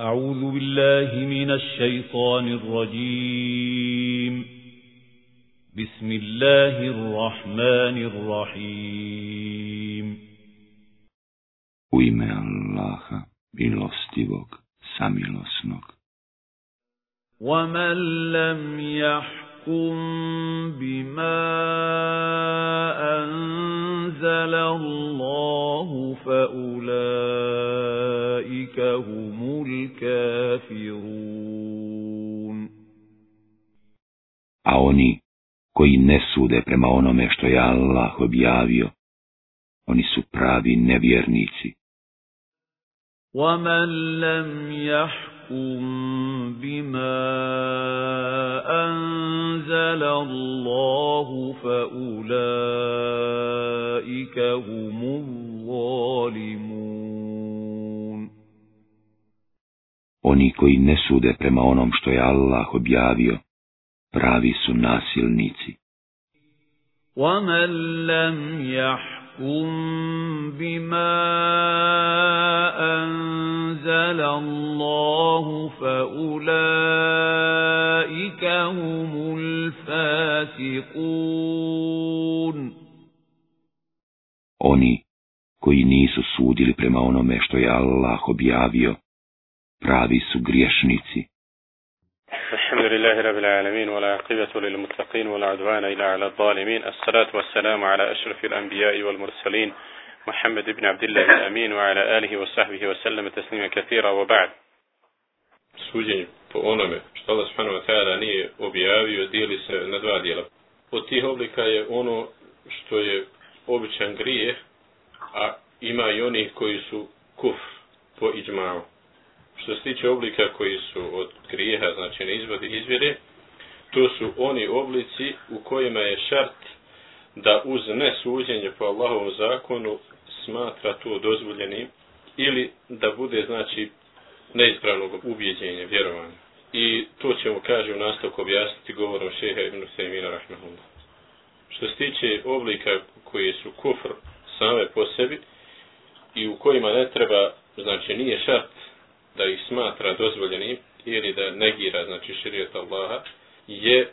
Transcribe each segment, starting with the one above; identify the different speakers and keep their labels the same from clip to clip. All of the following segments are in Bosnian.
Speaker 1: أعوذ بالله من الشيطان الرجيم بسم الله الرحمن الرحيم
Speaker 2: U ime Allaha, milostivog, samilosnog.
Speaker 1: ومن لم يحكم بما أنزل الله فأولئك هم الكافرون
Speaker 2: A oni koji ne sude prema onome što je Allah objavio, oni su pravi nevjernici.
Speaker 1: ومن لم يحكم بما أنزل الله فأولئك هم الظالمون
Speaker 2: Oni koji ne sude prema onom što je Allah objavio, pravi su nasilnici.
Speaker 1: ومن لم يحكم بما أنزل الله فأولئك هم الفاسقون
Speaker 2: Oni koji nisu sudili prema onome što je Allah objavio, pravi su griješnici.
Speaker 3: الحمد لله رب العالمين والعاقبة للمتقين ولا عدوان إلا على الظالمين الصلاة والسلام على أشرف الأنبياء والمرسلين محمد بن عبد الله الأمين وعلى آله وصحبه وسلم تسليما كثيرا وبعد Suđenje po onome što Allah subhanahu wa ta'ala nije objavio dijeli se na dva dijela. Od tih oblika je ono što je običan grijeh, a ima i onih koji su kufr po iđmavu. Što se tiče oblika koji su od grijeha, znači ne izvodi izvire, to su oni oblici u kojima je šart da uz nesuđenje po Allahovom zakonu smatra to dozvoljenim ili da bude znači neispravnog ubjeđenja, vjerovanja. I to ćemo, kaže, u nastavku objasniti govorom šeha ibn Sejmina Rahmahullah. Što se tiče oblika koji su kufr same po sebi i u kojima ne treba, znači nije šart da ih smatra dozvoljenim ili da negira, znači širijet Allaha, je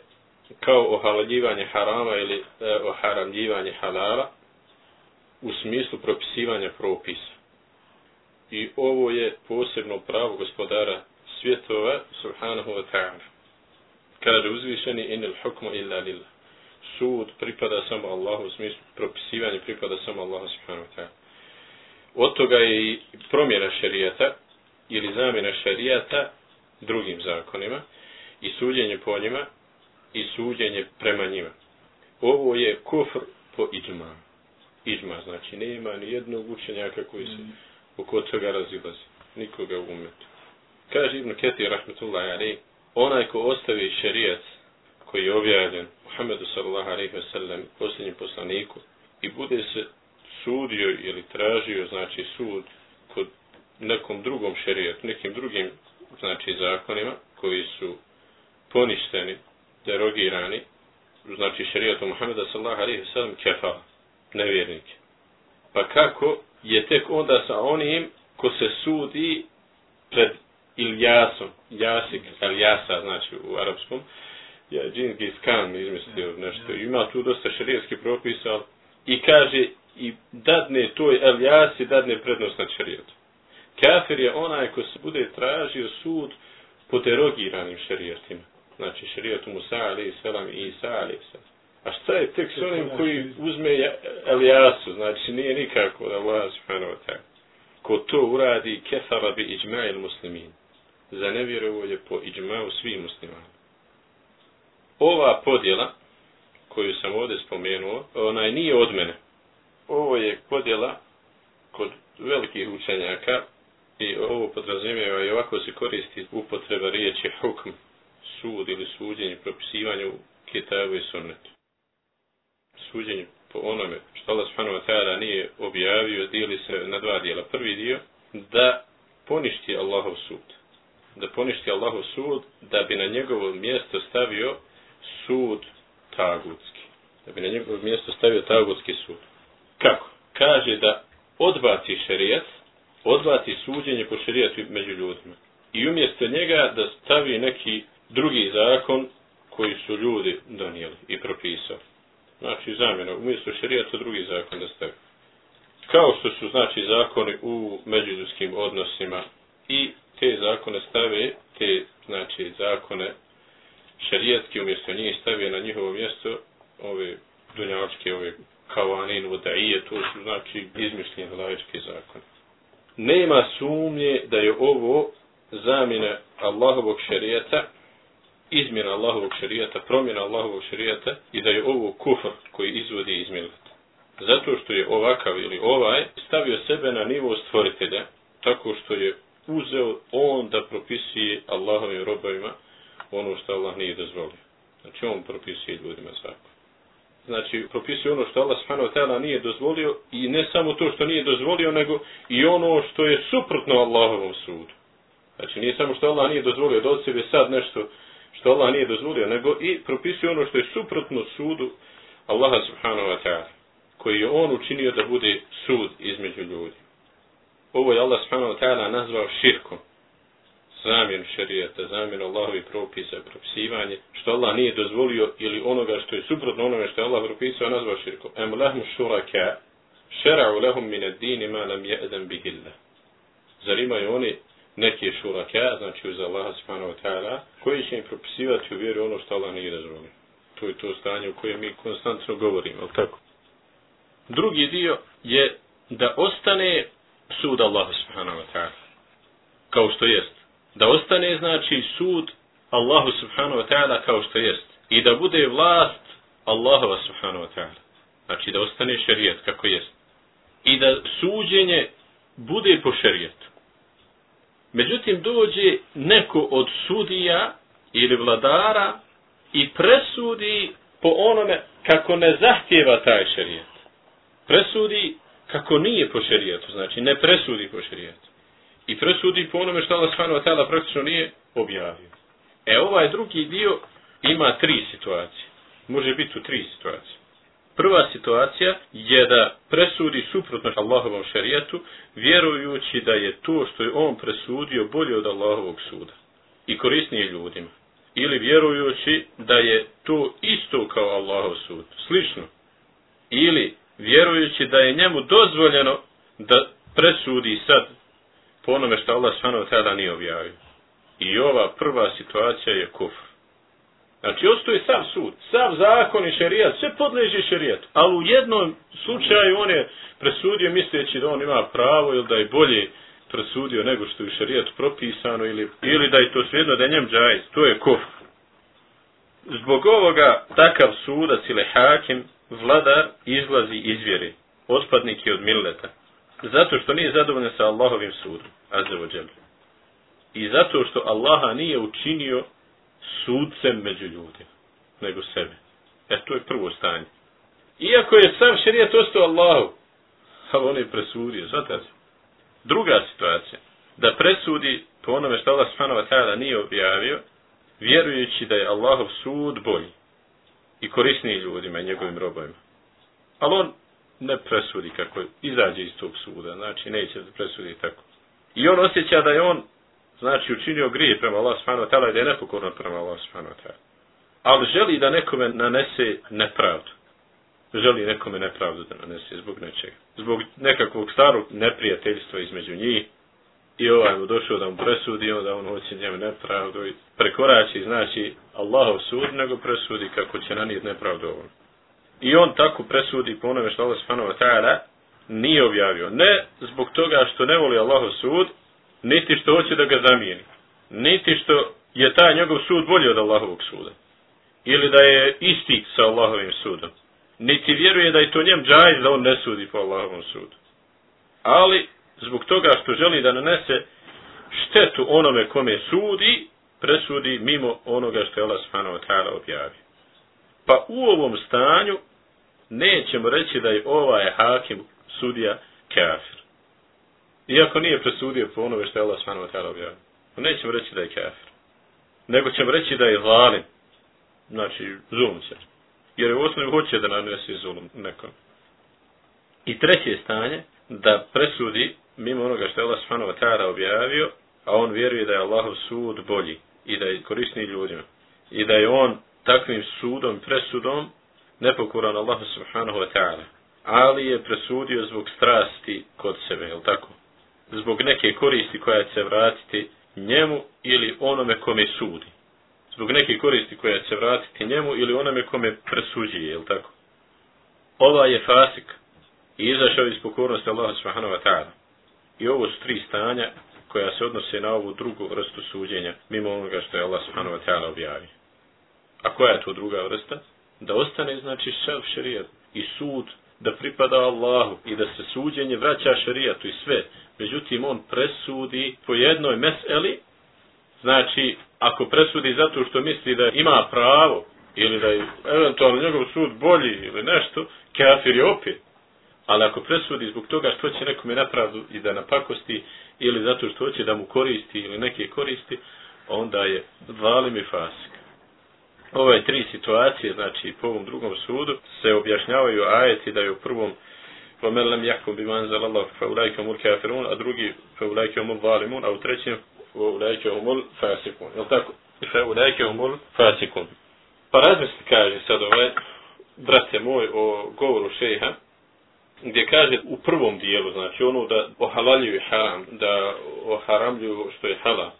Speaker 3: kao ohalaljivanje harama ili e, oharamljivanje halala u smislu propisivanja propisa. I ovo je posebno pravo gospodara svjetova, subhanahu wa ta'ala. Kaže uzvišeni, inil hukmu illa lillah. Sud pripada samo Allahu, u smislu propisivanja pripada samo Allahu, subhanahu wa ta'ala. Od toga je i promjena šerijeta, ili zamjena šarijata drugim zakonima i suđenje po njima i suđenje prema njima. Ovo je kufr po iđma. Iđma znači nema ni jednog učenjaka koji se mm. oko toga razilazi. Nikoga u umetu. Kaže Ibn Ketir, rahmetullahi alaih, onaj ko ostavi šarijat koji je objavljen Muhammedu sallallahu alaihi wa sallam, posljednjem poslaniku, i bude se sudio ili tražio, znači sud, nekom drugom šerijetu, nekim drugim znači zakonima koji su poništeni, derogirani, znači šerijetom Muhammeda sallallahu alaihi sallam kefa, nevjernike. Pa kako je tek onda sa onim ko se sudi pred Iljasom, Jasik, Iljasa, znači u arapskom, ja Džingis Khan izmislio nešto, ima tu dosta šerijetskih propisa i kaže i dadne toj Iljasi, dadne prednost nad šerijetom. Kafir je onaj ko se bude tražio sud po derogiranim šerijatima. Znači šerijatu Musa alaih selam i Isa alaih selam. A šta je tek s onim koji uzme Elijasu? Znači nije nikako da Allah subhanahu wa ta'ala. Ko to uradi kefara bi iđma'il muslimin. Za nevjerovo je po iđma'u svih muslimana. Ova podjela koju sam ovdje spomenuo, ona nije od mene. Ovo je podjela kod velikih učenjaka I ovo podrazumijeva i ovako se koristi upotreba riječi hukm, sud ili suđenje, propisivanje u kitabu i sunnetu. Suđenje po onome što Allah subhanahu wa ta'ala nije objavio, dijeli se na dva dijela. Prvi dio, da poništi Allahov sud. Da poništi Allahov sud, da bi na njegovo mjesto stavio sud tagutski. Da bi na njegovo mjesto stavio tagutski sud. Kako? Kaže da odbaci šerijat, odvati suđenje po šerijatu među ljudima. i umjesto njega da stavi neki drugi zakon koji su ljudi donijeli i propisali. Znači zamjena, umjesto šerijata drugi zakon da stavi. Kao što su znači zakoni u međuljudskim odnosima i te zakone stave, te znači zakone šerijatski umjesto njih stave na njihovo mjesto ove dunjavačke, ove kavanin, vodaije, to su znači izmišljeni lajički zakoni. Nema sumnje da je ovo zamjena Allahovog šerijata, izmjena Allahovog šerijata, promjena Allahovog šerijata i da je ovo kufr koji izvodi iz milata. Zato što je ovakav ili ovaj stavio sebe na nivo stvoritelja, tako što je uzeo on da propisuje Allahovim robovima ono što Allah nije dozvolio. Znači on propisuje ljudima zakon znači propisuje ono što Allah subhanahu wa ta'ala nije dozvolio i ne samo to što nije dozvolio, nego i ono što je suprotno Allahovom sudu. Znači nije samo što Allah nije dozvolio da od sebe sad nešto što Allah nije dozvolio, nego i propisuje ono što je suprotno sudu Allaha subhanahu wa ta'ala, koji je on učinio da bude sud između ljudi. Ovo je Allah subhanahu wa ta'ala nazvao širkom zamjenu šarijeta, zamjenu Allahovi propisa, propisivanje, što Allah nije dozvolio ili onoga što je suprotno onome što je Allah propisao, nazvao širkom. Em lahum šuraka, šera'u lahum min ad-dini ma lam ya'zan bihi Allah. Zar imaju oni neke šuraka, znači uz Allaha subhanahu wa ta'ala, koji će im propisivati u vjeru ono što Allah nije dozvolio. To je to stanje u kojem mi konstantno govorimo, al tako? Drugi dio je da ostane sud Allaha subhanahu wa ta'ala. Kao što jest da ostane znači sud Allahu subhanahu wa ta'ala kao što jest. I da bude vlast Allahova subhanahu wa ta'ala. Znači da ostane šerijat kako jest. I da suđenje bude po šerijetu. Međutim dođe neko od sudija ili vladara i presudi po onome kako ne zahtjeva taj šerijet. Presudi kako nije po šerijetu znači ne presudi po šerijetu i presudi po onome što Allah subhanahu wa ta'ala praktično nije objavio. E ovaj drugi dio ima tri situacije. Može biti u tri situacije. Prva situacija je da presudi suprotno Allahovom šarijetu, vjerujući da je to što je on presudio bolje od Allahovog suda i korisnije ljudima. Ili vjerujući da je to isto kao Allahov sud, slično. Ili vjerujući da je njemu dozvoljeno da presudi sad po onome što Allah svano tada nije objavio. I ova prva situacija je kufr. Znači, ostoji sam sud, sam zakon i šerijat, sve podleži šerijatu. Ali u jednom slučaju on je presudio misleći da on ima pravo ili da je bolje presudio nego što je šerijat propisano ili, ili da je to svejedno da je njem džajz. To je kufr. Zbog ovoga takav sudac ili hakim, vladar, izlazi iz vjere. Otpadnik je od milleta. Zato što nije zadovoljan sa Allahovim sudom, azzawajal. I zato što Allaha nije učinio sudcem među ljudima, nego sebe. E, to je prvo stanje. Iako je sam šerijat ostao Allahu, ali on je presudio, zato se. Druga situacija, da presudi po onome što Allah spanova tada nije objavio, vjerujući da je Allahov sud bolji i korisniji ljudima i njegovim robojima. Ali on ne presudi kako izađe iz tog suda, znači neće da presudi tako. I on osjeća da je on, znači, učinio grije prema Allah subhanahu wa ta'ala i da je nepokorno prema Allah subhanahu wa ta'ala. Ali želi da nekome nanese nepravdu. Želi nekome nepravdu da nanese zbog nečega. Zbog nekakvog starog neprijateljstva između njih. I ovaj mu došao da mu presudi, onda on hoće njemu nepravdu i prekorači, znači, Allahov sud, nego presudi kako će nanijeti nepravdu ovom. I on tako presudi po onome što Allah subhanahu wa ta'ala nije objavio. Ne zbog toga što ne voli Allahov sud, niti što hoće da ga zamijeni. Niti što je taj njegov sud bolji od Allahovog suda. Ili da je isti sa Allahovim sudom. Niti vjeruje da je to njem džajz da on ne sudi po Allahovom sudu. Ali zbog toga što želi da nanese štetu onome kome sudi, presudi mimo onoga što je Allah subhanahu wa ta'ala objavio. Pa u ovom stanju nećemo reći da je ovaj hakim sudija kafir. Iako nije presudio po onome što je Allah subhanahu wa ta'ala objavio. Nećemo reći da je kafir. Nego ćemo reći da je zalim. Znači, zulum će. Jer u osnovi hoće da nanese zulum nekom. I treće stanje, da presudi mimo onoga što je Allah subhanahu wa ta'ala objavio, a on vjeruje da je Allahov sud bolji i da je korisni ljudima i da je on takvim sudom, presudom nepokoran Allahu subhanahu wa ta'ala. Ali je presudio zbog strasti kod sebe, je tako? Zbog neke koristi koja će se vratiti njemu ili onome kome sudi. Zbog neke koristi koja će se vratiti njemu ili onome kome presuđuje, je tako? Ova je fasik i izašao iz pokornosti Allaha subhanahu wa ta'ala. I ovo su tri stanja koja se odnose na ovu drugu vrstu suđenja, mimo onoga što je Allah subhanahu wa ta'ala objavio. A koja je to druga vrsta? Da ostane, znači, šelf šerijat i sud da pripada Allahu i da se suđenje vraća šerijatu i sve. Međutim, on presudi po jednoj meseli, znači, ako presudi zato što misli da ima pravo ili da je eventualno njegov sud bolji ili nešto, kafir je opet. Ali ako presudi zbog toga što će nekome napravdu i da napakosti ili zato što hoće da mu koristi ili neke koristi, onda je valim i fasik Ove tri situacije, znači po ovom drugom sudu, se objašnjavaju ajeti da je u prvom وَمَنْ لَمْ يَحْكُمْ بِمَنْ زَلَ اللَّهُ فَأُولَيْكَ هُمُ الْكَافِرُونَ a drugi فَأُولَيْكَ هُمُ الظَّالِمُونَ a u trećem وَأُولَيْكَ هُمُ الْفَاسِقُونَ Jel tako? فَأُولَيْكَ هُمُ الْفَاسِقُونَ Pa razmislite, kaže sad ovaj, brate moj, o govoru šeha, gdje kaže u prvom dijelu, znači ono da ohalaljuju haram, da oharamljuju što je halal,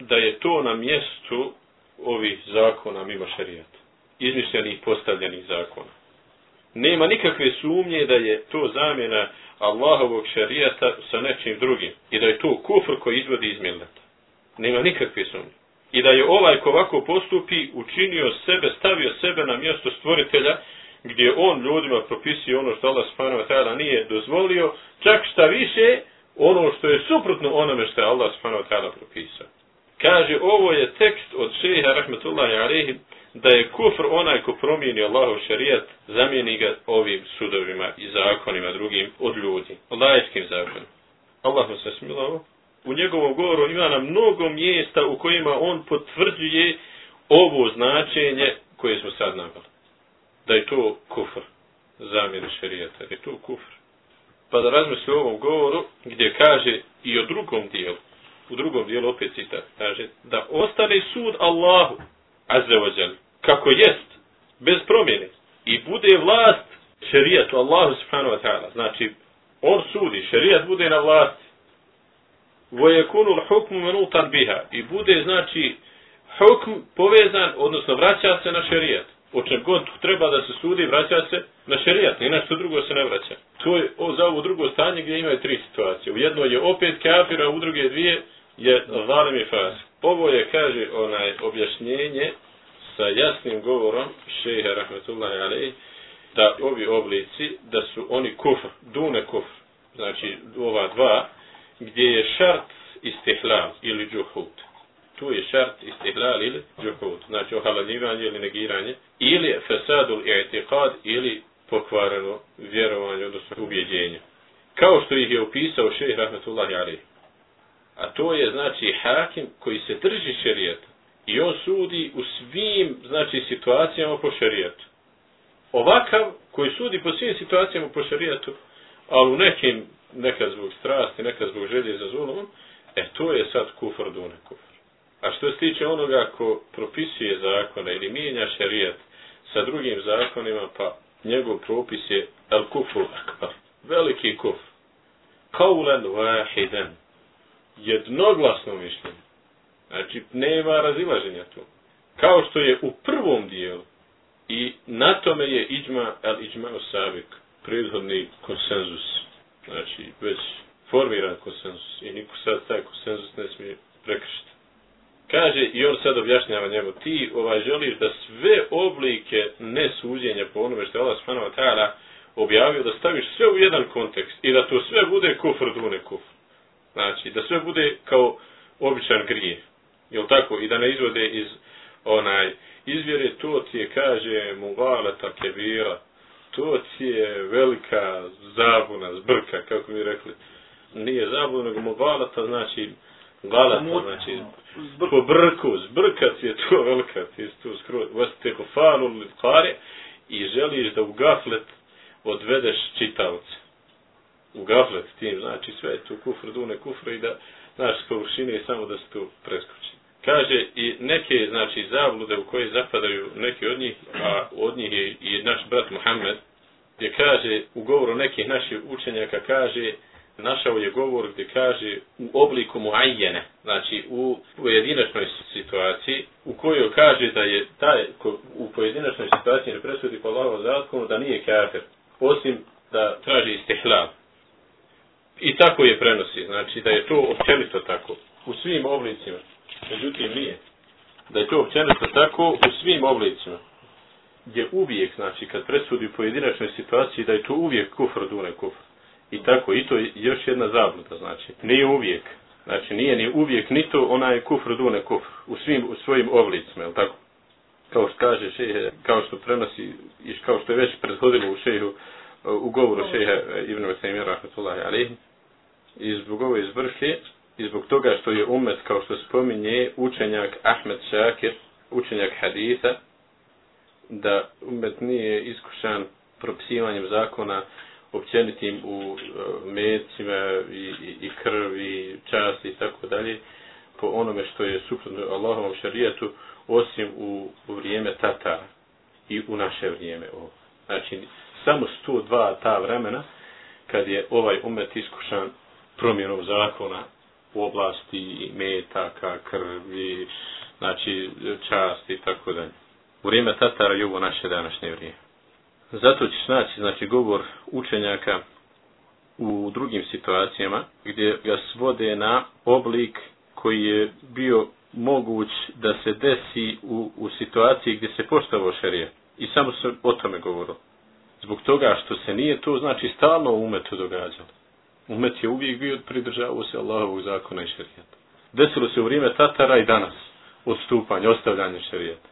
Speaker 3: da je to na mjestu ovih zakona mimo šarijata. Izmišljenih postavljenih zakona. Nema nikakve sumnje da je to zamjena Allahovog šarijata sa nečim drugim. I da je to kufr koji izvodi iz milleta. Nema nikakve sumnje. I da je ovaj ko ovako postupi učinio sebe, stavio sebe na mjesto stvoritelja gdje on ljudima propisuje ono što Allah subhanahu wa ta'ala nije dozvolio, čak šta više ono što je suprotno onome što je Allah subhanahu wa ta'ala propisao. Kaže, ovo je tekst od šeha rahmetullahi alihi, da je kufr onaj ko promijeni Allahov šarijat, zamijeni ga ovim sudovima i zakonima drugim od ljudi, lajskim zakonima. Allah se smilo U njegovom govoru ima na mnogo mjesta u kojima on potvrđuje ovo značenje koje smo sad navali. Da je to kufr, zamjeni šarijata, da je to kufr. Pa da razmisli o ovom govoru gdje kaže i o drugom dijelu, u drugom dijelu opet citat, kaže da ostane sud Allahu, azze kako jest, bez promjene, i bude vlast šerijatu Allahu subhanahu wa ta'ala, znači, on sudi, šerijat bude na vlasti, vojekunu hukmu menutan biha, i bude, znači, hukm povezan, odnosno vraća se na šerijat, o čem god treba da se sudi, vraća se na šerijat, ni nešto drugo se ne vraća. To je o, za ovo drugo stanje gdje imaju tri situacije. U jednoj je opet kafir, a u druge dvije je zalim i fas. Ovo je, kaže, onaj objašnjenje sa jasnim govorom šeha rahmetullahi alaihi, da ovi oblici, da su oni kufr, dune kufr, znači ova dva, gdje je šart istihlal ili džuhut. Tu je šart istihlal ili džuhut, znači ohalaljivanje ili negiranje, ili fesadul i'tiqad ili pokvareno vjerovanje, odnosno ubjeđenje. Kao što ih je opisao šeha rahmetullahi alaihi. A to je znači hakim koji se drži šerijeta. I on sudi u svim znači situacijama po šerijetu. Ovakav koji sudi po svim situacijama po šerijetu, ali u nekim, neka zbog strasti, neka zbog želje za zulom, e to je sad kufr dune kufr. A što se tiče onoga ko propisuje zakone ili mijenja šerijet sa drugim zakonima, pa njegov propis je el kufru akbar. Veliki kufr. Kaulen vahiden, jednoglasno mišljenje. Znači, nema razilaženja tu. Kao što je u prvom dijelu i na tome je iđma, al iđma osavik, prethodni konsenzus. Znači, već formiran konsenzus i niko sad taj konsenzus ne smije prekršiti. Kaže, i on sad objašnjava njemu, ti ovaj želiš da sve oblike nesuđenja po onome što je Allah Spanova objavio, da staviš sve u jedan kontekst i da to sve bude kufr, dune kufr. Znači, da sve bude kao običan grije. Jel tako? I da ne izvode iz onaj izvjere, to ti je, kaže, muvaleta kebira. To ti je velika zabuna, zbrka, kako mi rekli. Nije zabuna, nego muvaleta, znači, galata, znači, po brku, zbrkat je to velika, ti je to skroz, vas te kare i želiš da u gaflet odvedeš čitavce u gaflet tim, znači sve je tu kufr, dune kufra i da znaš, površine samo da se to preskoči. Kaže i neke, znači, zablude u koje zapadaju neki od njih, a od njih je i naš brat Muhammed, gdje kaže, u govoru nekih naših učenjaka kaže, našao je govor gdje kaže u obliku muajjene, znači u pojedinačnoj situaciji, u kojoj kaže da je taj ko u pojedinačnoj situaciji ne presudi po Allahovom zakonu da nije kafir, osim da traži istihlal. I tako je prenosi, znači da je to općenito tako, u svim oblicima. Međutim, nije. Da je to općenito tako u svim oblicima. Gdje uvijek, znači, kad presudi u pojedinačnoj situaciji, da je to uvijek kufr, dune kufr. I tako, i to je još jedna zabluda, znači, nije uvijek. Znači, nije ni uvijek, ni to onaj kufr, dune kufr, u svim, u svojim oblicima, je tako? Kao što kaže šehe, kao što prenosi, i kao što je već prethodilo u šehu, u govoru šeha Ibn Vasaimir, rahmetullahi alaihi, i zbog ove izvrhe, i zbog toga što je umet, kao što spominje, učenjak Ahmed Šakir, učenjak haditha, da umet nije iskušan propisivanjem zakona općenitim u uh, mecima i, i, i krvi, časti i tako dalje, po onome što je suprotno Allahovom šarijetu, osim u, u vrijeme Tatara i u naše vrijeme. Ovo. Znači, samo 102 ta vremena, kad je ovaj umet iskušan promjenom zakona u oblasti metaka, krvi, znači časti i tako dalje. U vrijeme Tatara i ovo naše današnje vrijeme. Zato ćeš naći znači, govor učenjaka u drugim situacijama gdje ga svode na oblik koji je bio moguć da se desi u, u situaciji gdje se poštavo šerije. I samo se o tome govorilo. Zbog toga što se nije to, znači, stalno umetu događalo. Umet je uvijek bio pridržavao se Allahovog zakona i šerijata. Desilo se u vrijeme Tatara i danas odstupanje, ostavljanje šerijata.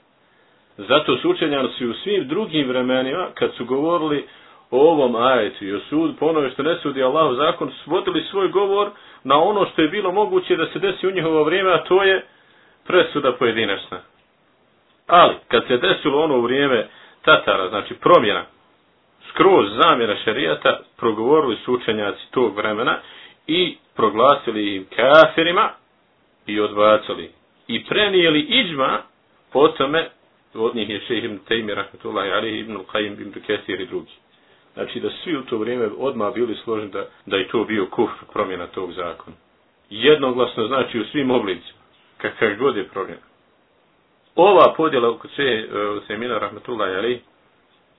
Speaker 3: Zato su učenjanici u svim drugim vremenima, kad su govorili o ovom ajetu i o sud, ponove što ne sudi Allahov zakon, svodili svoj govor na ono što je bilo moguće da se desi u njihovo vrijeme, a to je presuda pojedinačna. Ali, kad se desilo ono u vrijeme Tatara, znači promjena, skroz zamjera šarijata, progovorili su učenjaci tog vremena i proglasili im kafirima i odbacili. I prenijeli iđma po tome, od njih je šeheh ibn Tejmi, rahmatullahi alihi, ibn Qajim, ibn Kesir i drugi. Znači da svi u to vrijeme odmah bili složeni da, da je to bio kufr promjena tog zakona. Jednoglasno znači u svim oblicima, kakav god je promjena. Ova podjela kod se, uh, semina, rahmatullahi alihi,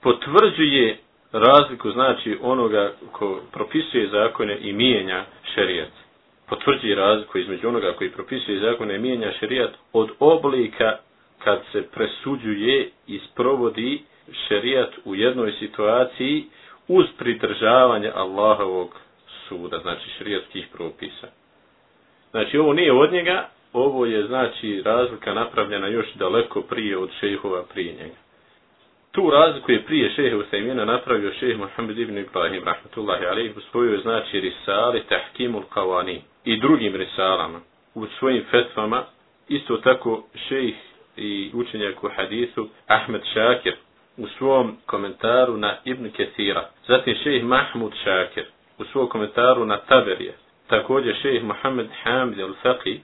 Speaker 3: potvrđuje razliku znači onoga ko propisuje zakone i mijenja šerijat. Potvrđuje razliku između onoga koji propisuje zakone i mijenja šerijat od oblika kad se presuđuje i sprovodi šerijat u jednoj situaciji uz pridržavanje Allahovog suda, znači šerijatskih propisa. Znači ovo nije od njega, ovo je znači razlika napravljena još daleko prije od šejhova prije njega tu razliku je prije šehe Usaimina napravio šehe Muhammed ibn Ibrahim, rahmatullahi alaih, u svojoj znači risali tahkimul kavani i drugim risalama u svojim fetvama, isto tako šejh i učenjak u hadisu Ahmed Šakir u svom komentaru na Ibn Ketira. zatim šejh Mahmud Šakir u svom komentaru na Taberije, također šejh Muhammed Hamid al-Faqi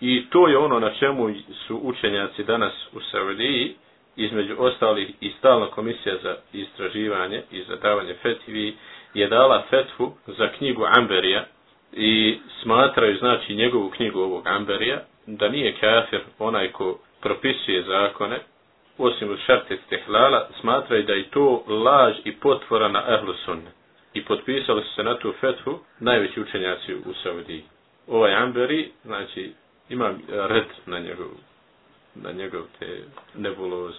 Speaker 3: i to je ono na čemu su učenjaci danas u Saudiji između ostalih i stalna komisija za istraživanje i za davanje fetvi je dala fetvu za knjigu Amberija i smatraju znači njegovu knjigu ovog Amberija da nije kafir onaj ko propisuje zakone osim u šarte stehlala smatraju da je to laž i potvora na ehlu sunne i potpisali su se na tu fetvu najveći učenjaci u Saudiji. Ovaj Amberi, znači, ima red na njegovu na njegov te nebuloze.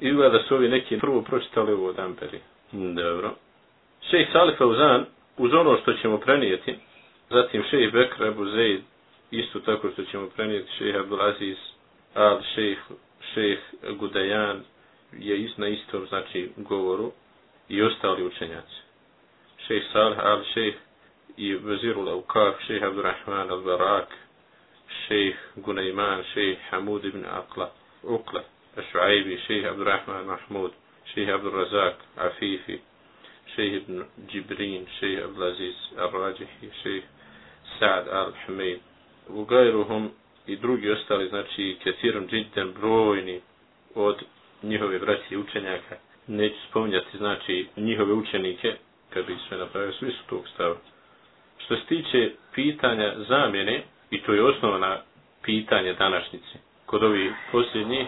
Speaker 3: Izgleda da su ovi neki prvo pročitali ovo od Amperi. Dobro. Šejh Salih Fauzan, uz ono što ćemo prenijeti, zatim šejh Bekr Abu Zaid, isto tako što ćemo prenijeti šejh Abdulaziz, al šejh, šejh Gudajan, je na istom znači govoru i ostali učenjaci. Šejh Salih al šejh i Vezirul Aukaf, šejh Abdurrahman al Barak, šejh Gunayman, šejh Hamud ibn Aqla, Uqla, الشعيبي شيخ عبد الرحمن محمود شيخ عبد الرزاق عفيفي شيخ ابن جبرين شيخ عبد العزيز الراجحي شيخ Sa'ad al-Humeid, u Gajruhum i drugi ostali, znači Kesirom Džinten brojni od njihove braće i učenjaka. Neću spominjati, znači, njihove učenike, kad bi sve napravio, svi su tog stava. Što se tiče pitanja zamjene, i to je osnovna pitanje današnjice, kod ovih posljednjih,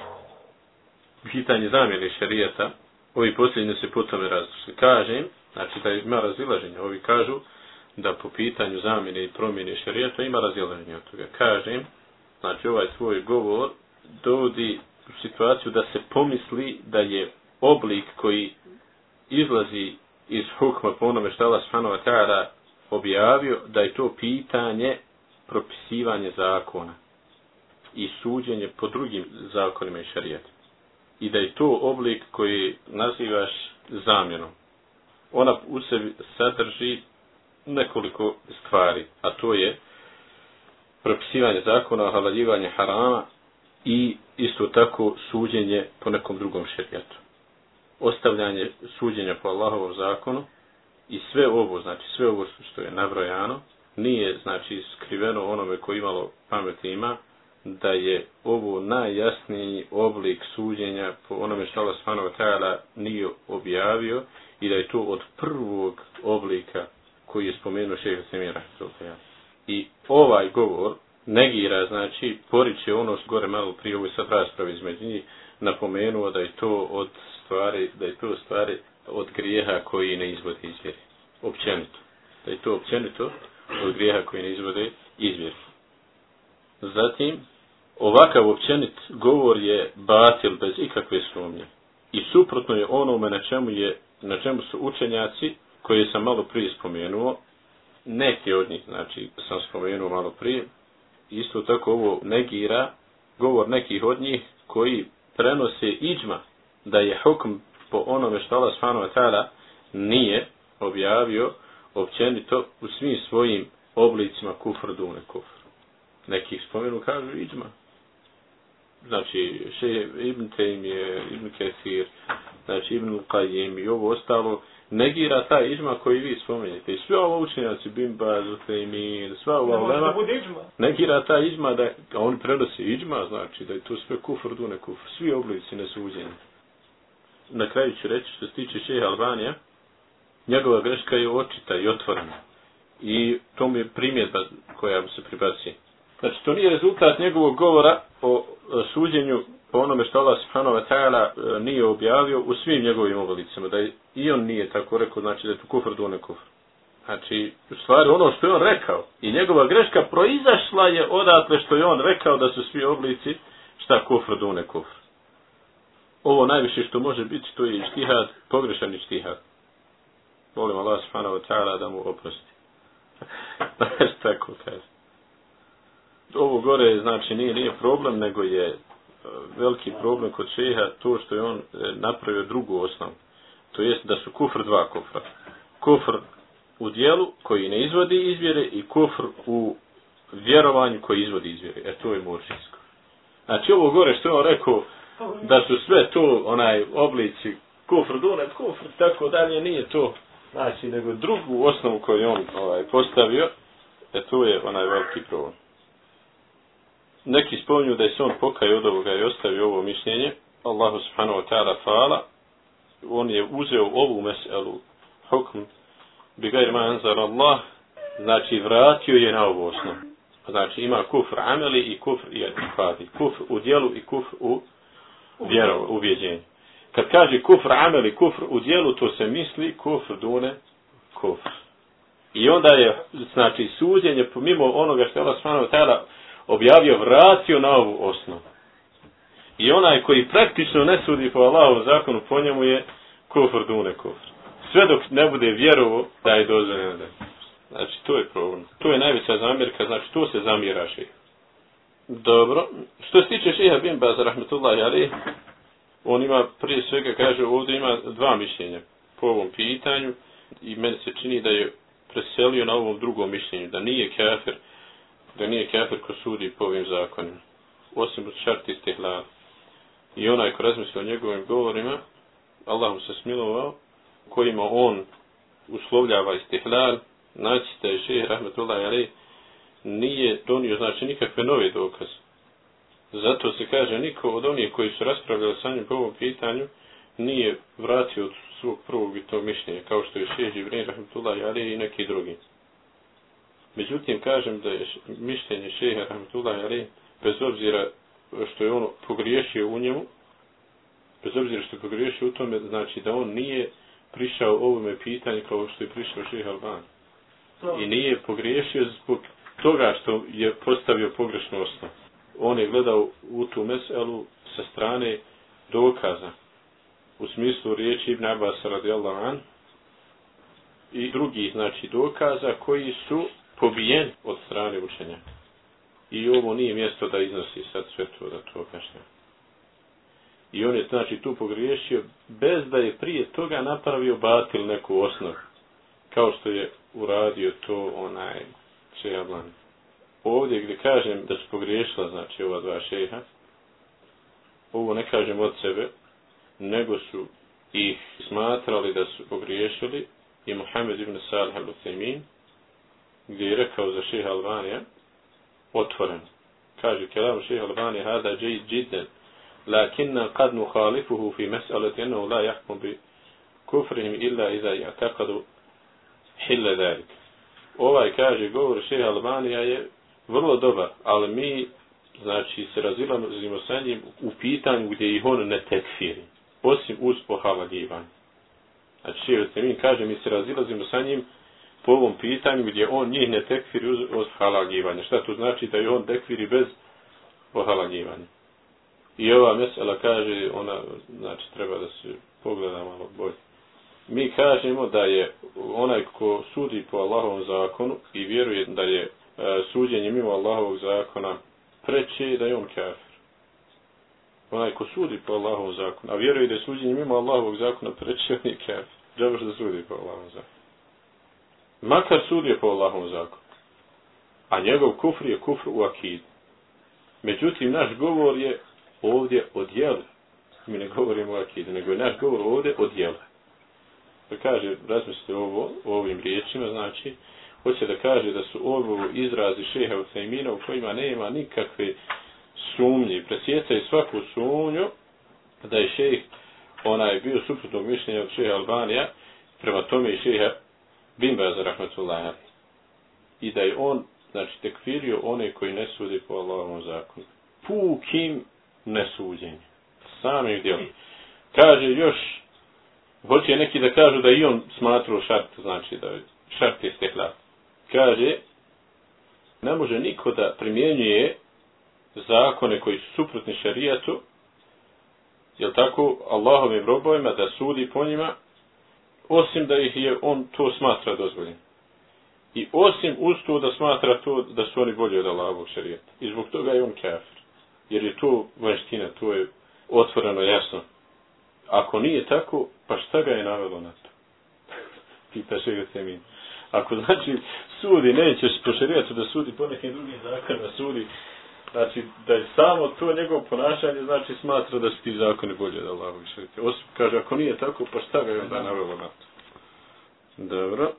Speaker 3: pitanje zamjene šarijata, ovi posljednji se po tome različili. Kažem, znači da ima razilaženje, ovi kažu da po pitanju zamjene i promjene šarijata ima razilaženje od toga. Kažem, znači ovaj svoj govor dovodi u situaciju da se pomisli da je oblik koji izlazi iz hukma po onome što Allah Subhanahu wa ta'ala objavio, da je to pitanje propisivanje zakona i suđenje po drugim zakonima i šarijetima. I da je to oblik koji nazivaš zamjenom. Ona u sebi sadrži nekoliko stvari, a to je propisivanje zakona, halaljivanje harama i isto tako suđenje po nekom drugom šerijetu. Ostavljanje suđenja po Allahovom zakonu i sve ovo, znači sve ovo što je nabrojano, nije znači skriveno onome koji imalo pamet ima, da je ovo najjasniji oblik suđenja po onome što Allah Svanova tajala nije objavio i da je to od prvog oblika koji je spomenuo šeha Semira. I ovaj govor negira, znači, poriče ono što gore malo prije ovoj sad raspravi između njih, napomenuo da je to od stvari, da je to stvari od grijeha koji ne izvode izvjeri. Općenito. Da je to općenito od grijeha koji ne izvode izvjeri. Zatim, ovakav općenit govor je batil bez ikakve sumnje. I suprotno je onome na čemu, je, na čemu su učenjaci, koje sam malo prije spomenuo, neki od njih, znači, sam spomenuo malo prije, isto tako ovo negira govor nekih od njih koji prenose iđma da je hukm po onome što Allah svanova nije objavio općenito u svim svojim oblicima kufr dune kufr. Nekih spomenu kažu iđma. Znači, še Ibn Taymi Ibn Kathir, znači Ibn Qajim i ovo ostalo, negira ta iđma koji vi spomenjete. I sve ovo učenjaci, Bimba, Zutaymin, sva ova ulema, negira ta iđma da on prenosi iđma, znači da je to sve kufr, dune kufr, svi oblici nesuđenja. Na kraju ću reći što se tiče šeha Albanija, njegova greška je očita i otvorena. I to mi je primjedba koja mu se pribaci. Znači, to nije rezultat njegovog govora o e, suđenju po onome što Allah subhanahu wa ta'ala e, nije objavio u svim njegovim oblicima, da i on nije tako rekao, znači da je to kufr dune kufr. Znači, u stvari ono što je on rekao i njegova greška proizašla je odatle što je on rekao da su svi oblici šta kufr dune kufr. Ovo najviše što može biti, to je štihad, pogrešan štihad. Molim Allah subhanahu wa ta'ala da mu oprosti. Znaš tako kaže. Ovo gore, znači, nije, nije problem, nego je e, veliki problem kod šeha to što je on e, napravio drugu osnovu. To jest da su kufr dva kufra. Kufr u dijelu koji ne izvodi izvjere i kufr u vjerovanju koji izvodi izvjere. E to je muršinsko. Znači ovo gore što je on rekao da su sve to onaj oblici kufr, dunet, kufr, tako dalje, nije to. Znači, nego drugu osnovu koju on ovaj, postavio, e to je onaj veliki problem neki spominju da je se on pokajao od ovoga i ostavio ovo mišljenje, Allahu subhanahu wa ta'ala fala, on je uzeo ovu meselu, hukm, bi ga irma anzar Allah, znači vratio je na ovu osnovu. Znači ima kufr ameli i kufr i fadi. Kufr u dijelu i kufr u vjeru, uvjeđenju. Kad kaže kufr ameli, kufr u dijelu, to se misli kufr dune kufr. I onda je, znači, suđenje pomimo onoga što je Allah subhanahu ta'ala objavio, vratio na ovu osnovu. I onaj koji praktično ne sudi po Allahovom zakonu, po njemu je kufr dune kufr. Sve dok ne bude vjerovo da je dozvoljeno da Znači, to je problem. To je najveća zamjerka, znači, to se zamjera šeha. Dobro. Što se tiče šeha Bimba, za rahmetullahi ali, on ima, prije svega, kaže, ovdje ima dva mišljenja po ovom pitanju i meni se čini da je preselio na ovom drugom mišljenju, da nije kafir, da nije kafir ko sudi po ovim zakonima. Osim od šarti istihlal. I onaj ko razmisli o njegovim govorima, Allah mu se smilovao, kojima on uslovljava istihlal, naći da je šehr Rahmetullah Ali nije donio znači nikakve nove dokaze. Zato se kaže niko od onih koji su raspravljali sa njim po ovom pitanju nije vratio od svog prvog i tog mišljenja, kao što je Šeđi Vrin Rahmetullah Ali i neki drugi. Međutim, kažem da je mišljenje Šeha Rahmetullah Ali, bez obzira što je ono pogriješio u njemu, bez obzira što je pogriješio u tome, znači da on nije prišao ovome pitanju kao što je prišao Šeha Alban. I nije pogriješio zbog toga što je postavio pogrešnu osnovu. On je gledao u tu meselu sa strane dokaza u smislu riječi Ibn Abbas radijallahu an i drugi znači dokaza koji su pobijeni od strane učenja. I ovo nije mjesto da iznosi sad sve to da to kažem. I on je znači tu pogriješio bez da je prije toga napravio batil neku osnovu. Kao što je uradio to onaj Čejablan. Ovdje gdje kažem da su pogriješila znači ova dva šeha, ovo ne kažem od sebe, nego su ih smatrali da su pogriješili i Muhammed ibn Salih al-Uthaymin gdje je rekao za šeha Albanija otvoren. Kaže, kelam šeha Albanija hada džajid džidden lakinna kad nuhalifuhu fi mes'alati ennehu la jahkum bi kufrihim illa iza ja'takadu hille dalik. Ovaj kaže, govor šeha Albanija je vrlo dobar, ali mi znači se razilazimo sa njim u pitanju gdje ih on ne tekfiri osim uz pohalagivanje. Znači, šeho se mi kaže, mi se razilazimo sa njim po ovom pitanju gdje on njih ne tekfiri uz, uz. Šta to znači da je on tekfiri bez pohalagivanja? I ova mesela kaže, ona, znači, treba da se pogleda malo bolje. Mi kažemo da je onaj ko sudi po Allahovom zakonu i vjeruje da je E, suđenje mimo Allahovog zakona preče da je on kafir onaj ko sudi po Allahovom zakonu, a vjeruje da je suđenje mimo Allahovog zakona preče on je kafir. Džabaš da sudi po Allahovom zakonu. Makar sudi po Allahovom zakonu. A njegov kufr je kufr u akidu. Međutim, naš govor je ovdje od jele. Mi ne govorimo o akidu, nego je naš govor ovdje od jele. Da pa kaže, razmislite ovo, o ovim riječima, znači, hoće da kaže da su ovo izrazi šeha u u kojima nema nikakve sumnji, presjecaju svaku sumnju da je šejh onaj bio suprotnog mišljenja od šeha Albanija, prema tome i šeha Bimba za rahmatullaha. I da je on, znači, tekfirio one koji ne sudi po Allahovom zakonu. Pukim nesuđenje. Samim djelom. Kaže još, hoće neki da kažu da i on smatruo šart, znači da je šart je stekla. Kaže, ne može niko da primjenjuje zakone koji su suprotni šarijatu, jel tako, Allahovim robovima da sudi po njima, osim da ih je on to smatra dozvoljen. I osim uz to da smatra to da su oni bolji od Allahovog šarijata. I zbog toga je on kafir. Jer je to vanština, to je otvoreno jasno. Ako nije tako, pa šta ga je navelo na to? Pita šega se mi. Ako znači sudi, nećeš po da sudi po nekim drugim zakonima, sudi Znači, da je samo to njegovo ponašanje, znači smatra da su ti zakoni bolje da Allah više. Osim, kaže, ako nije tako, pa šta ga je onda navjelo na to? Dobro.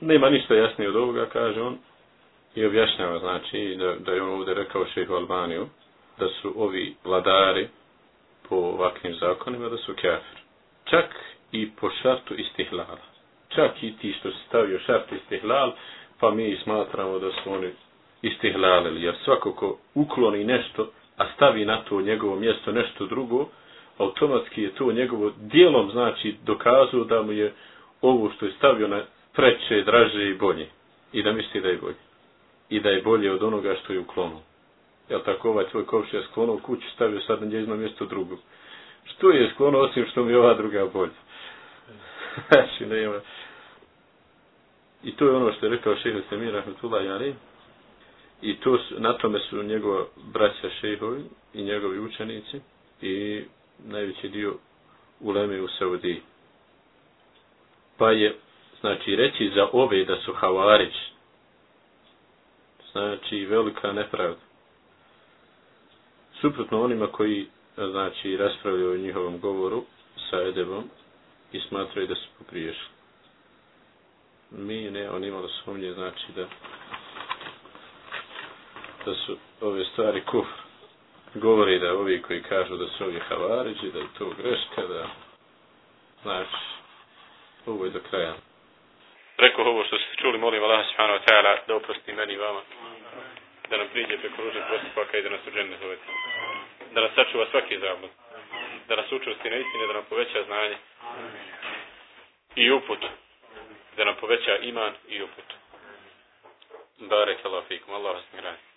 Speaker 3: Nema ništa jasnije od ovoga, kaže on. I objašnjava, znači, da, da je on ovdje rekao šehu Albaniju, da su ovi vladari po ovakvim zakonima, da su kafir. Čak i po šartu istihlala. Čak i ti što se stavio šart istihlal, pa mi smatramo da su oni istihlalili. Jer svako ko ukloni nešto, a stavi na to njegovo mjesto nešto drugo, automatski je to njegovo dijelom znači dokazuo da mu je ovo što je stavio na preče, draže i bolje. I da misli da je bolje. I da je bolje od onoga što je uklonuo. Jel tako ovaj tvoj kovš je sklonuo kuću, stavio sad na njezno mjesto drugo. Što je sklonuo osim što mi je ova druga bolja? Znači, nema. I to je ono što je rekao šehr Semir Rahmetullah Jani, I to su, na tome su njegova braća šehovi i njegovi učenici i najveći dio uleme u Saudiji. Pa je, znači, reći za ove da su havarić, znači, velika nepravda. Suprotno onima koji, znači, raspravljaju o njihovom govoru sa Edebom i smatraju da su pogriješili. Mi ne, on imalo sumnje, znači, da
Speaker 4: da su ove stvari kufr. Govori da ovi koji kažu da su ovi havariđi, da je to greška, da znači ovo je do kraja.
Speaker 3: Preko ovo što ste čuli, molim Allah subhanahu wa ta'ala da oprosti meni i vama. Da nam priđe preko ružnih postupaka i da nas u džene zovete. Da nas sačuva svaki zablud. Da nas učusti na istine, da nam poveća znanje. I uput. Da nam poveća iman i uput. Barek Allah fikum. Allah vas nagradi.